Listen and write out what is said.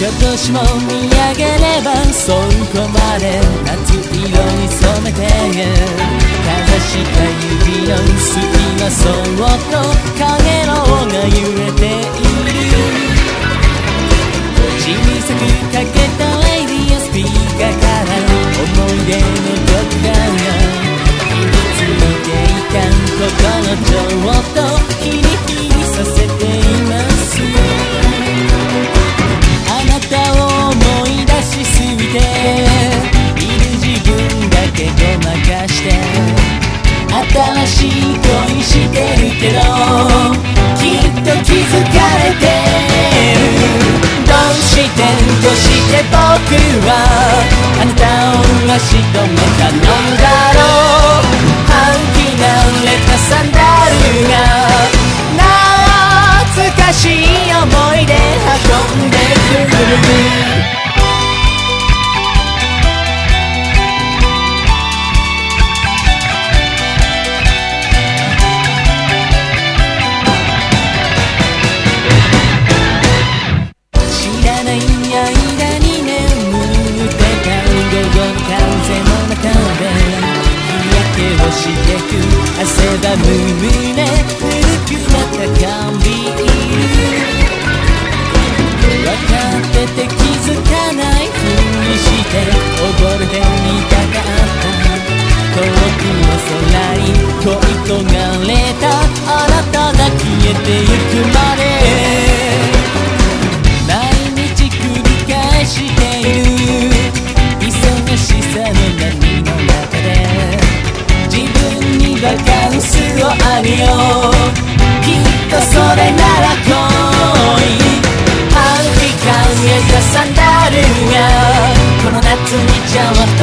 今年も見上げればそこまで夏色に染めてかざした指の隙間そっと僕はあなたを足止めたの。してく汗ばむ胸古くなった缶ビール分かってて気づかないふりして溺れてみたかった遠くの空に恋焦がれたあなたが消えてゆくまでをあげようきっとそれなら恋半期間得たサンダルがこの夏にちょっと